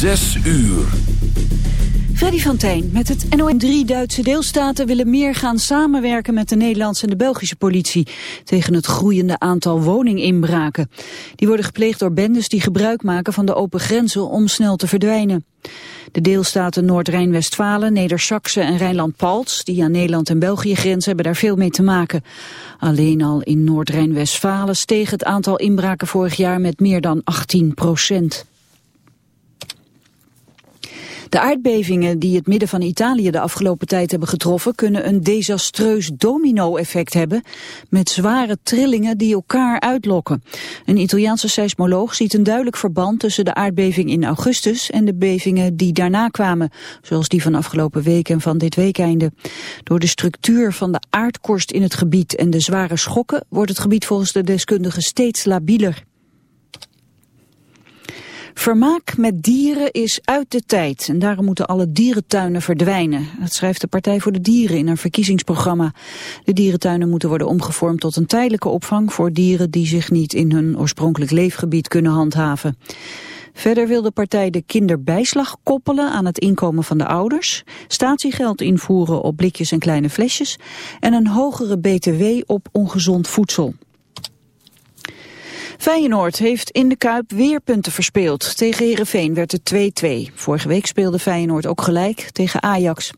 Zes uur. Freddy van met het NOM. Drie Duitse deelstaten willen meer gaan samenwerken met de Nederlandse en de Belgische politie tegen het groeiende aantal woninginbraken. Die worden gepleegd door bendes die gebruik maken van de open grenzen om snel te verdwijnen. De deelstaten Noord-Rijn-Westfalen, Neder-Saxe en Rijnland-Palts, die aan Nederland en België grenzen, hebben daar veel mee te maken. Alleen al in Noord-Rijn-Westfalen steeg het aantal inbraken vorig jaar met meer dan 18 procent. De aardbevingen die het midden van Italië de afgelopen tijd hebben getroffen... kunnen een desastreus domino-effect hebben... met zware trillingen die elkaar uitlokken. Een Italiaanse seismoloog ziet een duidelijk verband... tussen de aardbeving in augustus en de bevingen die daarna kwamen... zoals die van afgelopen week en van dit weekeinde. Door de structuur van de aardkorst in het gebied en de zware schokken... wordt het gebied volgens de deskundigen steeds labieler. Vermaak met dieren is uit de tijd en daarom moeten alle dierentuinen verdwijnen. Dat schrijft de Partij voor de Dieren in haar verkiezingsprogramma. De dierentuinen moeten worden omgevormd tot een tijdelijke opvang voor dieren die zich niet in hun oorspronkelijk leefgebied kunnen handhaven. Verder wil de partij de kinderbijslag koppelen aan het inkomen van de ouders, statiegeld invoeren op blikjes en kleine flesjes en een hogere btw op ongezond voedsel. Feyenoord heeft in de Kuip weer punten verspeeld. Tegen Herenveen werd het 2-2. Vorige week speelde Feyenoord ook gelijk tegen Ajax.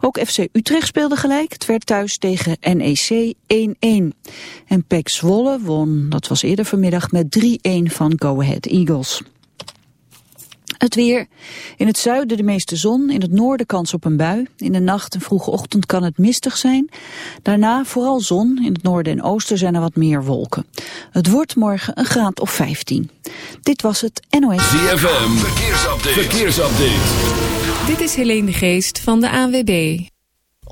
Ook FC Utrecht speelde gelijk. Het werd thuis tegen NEC 1-1. En PEC Zwolle won, dat was eerder vanmiddag, met 3-1 van Go Ahead Eagles. Het weer. In het zuiden de meeste zon, in het noorden kans op een bui. In de nacht en vroege ochtend kan het mistig zijn. Daarna vooral zon. In het noorden en oosten zijn er wat meer wolken. Het wordt morgen een graad of 15. Dit was het NOS. ZFM. Verkeersupdate. Verkeersupdate. Dit is Helene de Geest van de ANWB.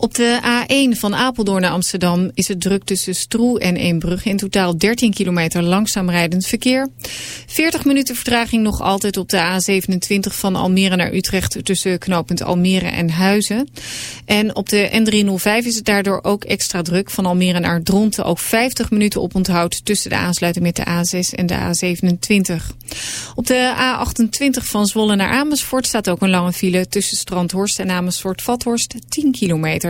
Op de A1 van Apeldoorn naar Amsterdam is het druk tussen Stroe en Eembrug. In totaal 13 kilometer langzaam rijdend verkeer. 40 minuten vertraging nog altijd op de A27 van Almere naar Utrecht... tussen knooppunt Almere en Huizen. En op de N305 is het daardoor ook extra druk. Van Almere naar Dronten ook 50 minuten op onthoud... tussen de aansluiting met de A6 en de A27. Op de A28 van Zwolle naar Amersfoort staat ook een lange file... tussen Strandhorst en Amersfoort-Vathorst 10 kilometer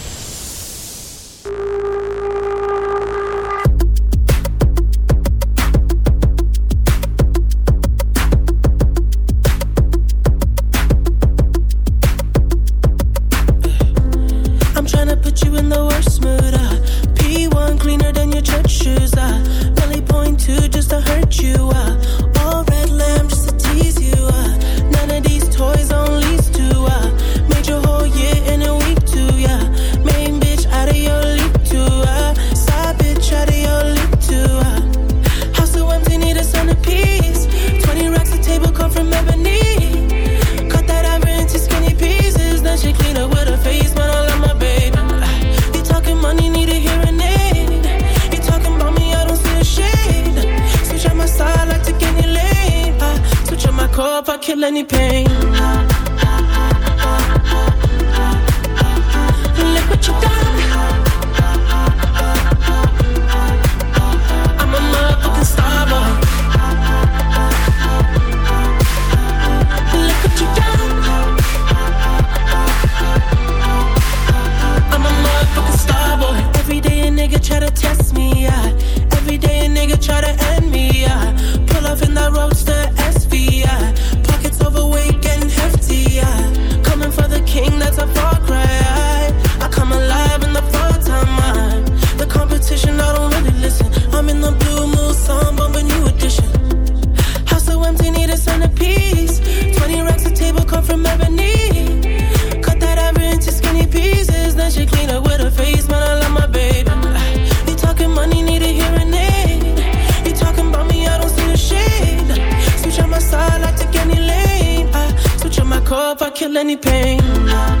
handle any pain.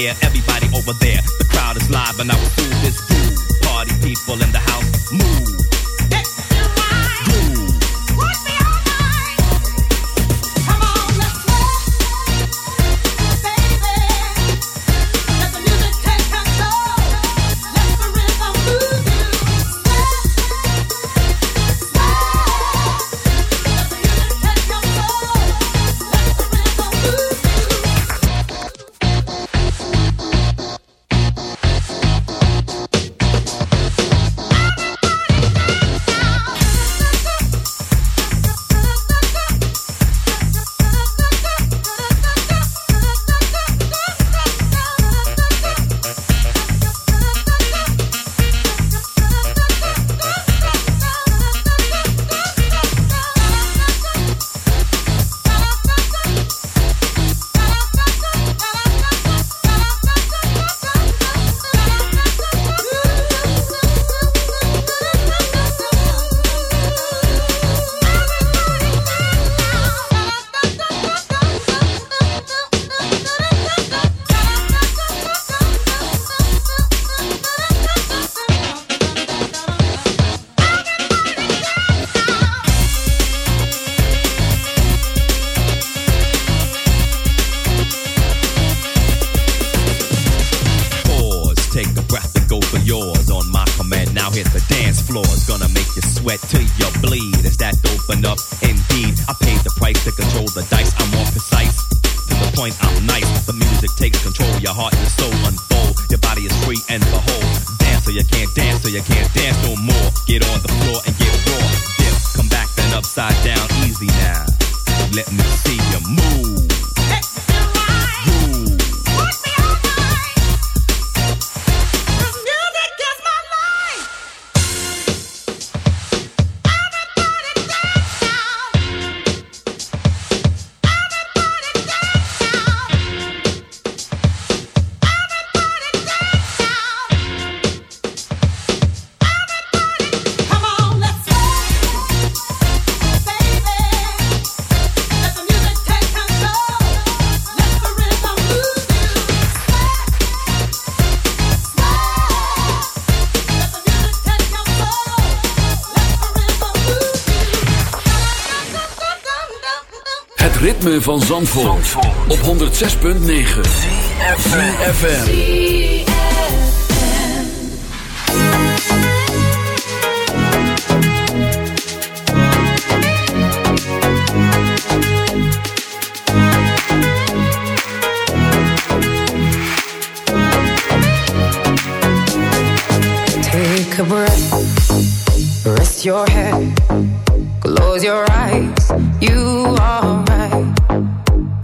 here every ritme van Zandvoort, Zandvoort. op 106.9 CFFM Take a breath, rest your head, close your eyes.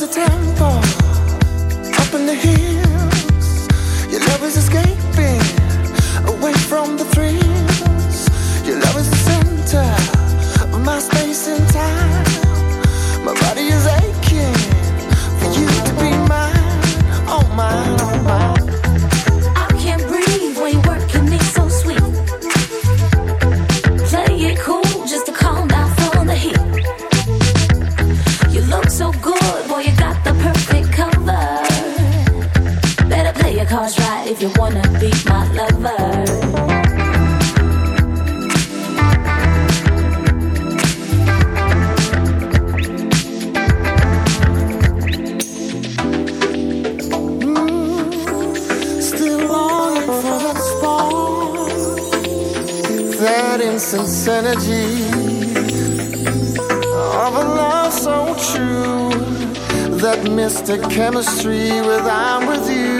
The tempo, up in the hills. Your love is escaping away from the thrills. Your love is the center of my space and time. My body is aching for you to be mine, oh mine, oh mine. You wanna be my lover. Mm, still longing for that spark, that instant energy of a love so true, that mystic chemistry with I'm with you.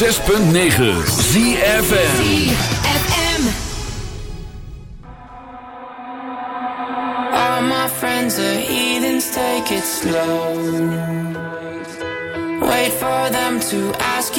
106.9 ZFM ZFM All my friends are heathens, take it slow. Wait for them to ask